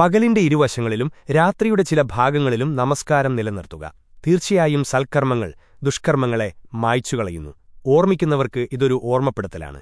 പകലിന്റെ ഇരുവശങ്ങളിലും രാത്രിയുടെ ചില ഭാഗങ്ങളിലും നമസ്കാരം നിലനിർത്തുക. തീർച്ചയായും സൽക്കർമ്മങ്ങൾ ദുഷ്കർമ്മങ്ങളെ മായ്ച്ചുകളയുന്നു. ഓർമ്മിക്കുന്നവർക്ക് ഇതൊരു ഓർമ്മപ്പെടുത്തലാണ്.